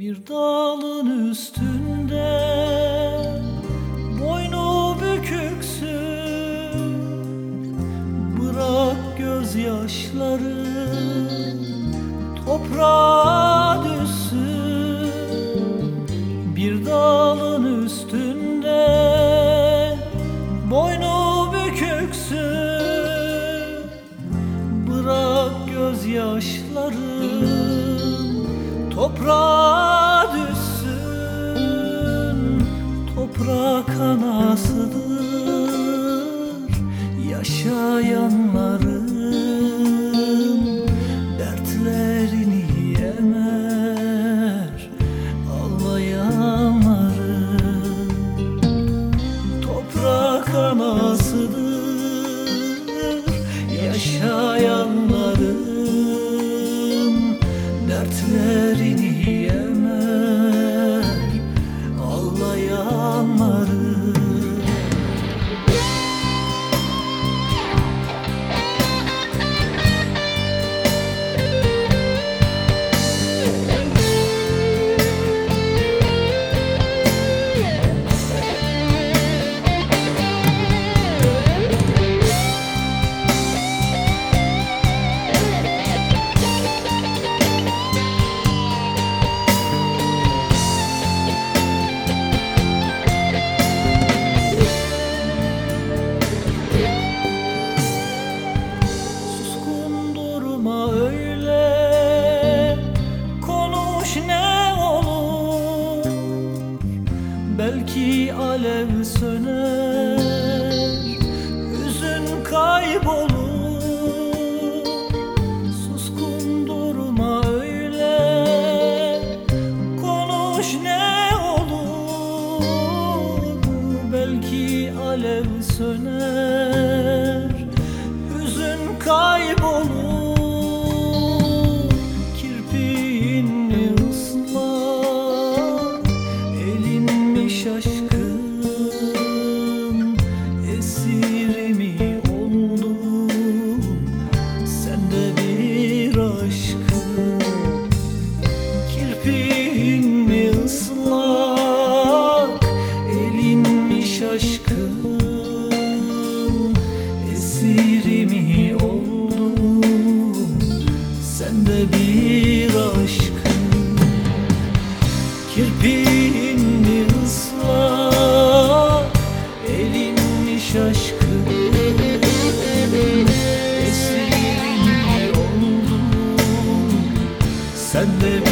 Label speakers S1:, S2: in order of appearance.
S1: Bir dağın üstünde boynu büküksün. Bırak gözyaşları toprağa düşsün. Bir dağın üstünde boynu büküksün. Bırak gözyaşların toprağa düşsün Toprak anasıdır yaşayanların Belki alev söner. Hüzün kaybolur Suskun durma öyle. Konuş ne olur Belki alev söner. Hüzün kaybolur Esiri mi oldun. Sen de bir aşkın. Kirpiğin mi ıslak Elin mi şaşkın Esiri mi oldun. Sen de